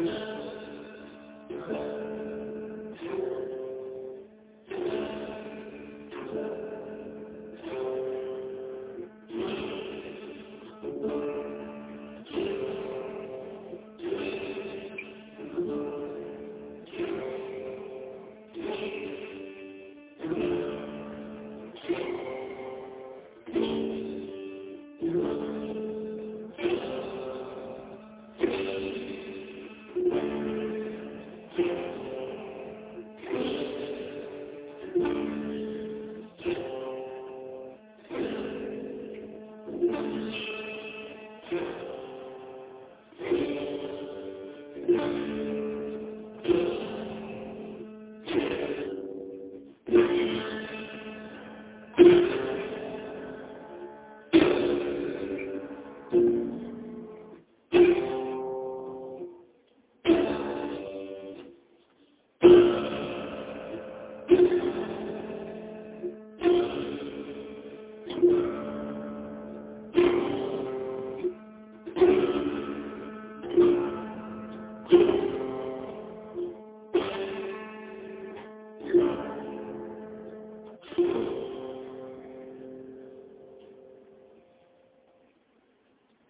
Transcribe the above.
Amen.